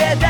Yeah,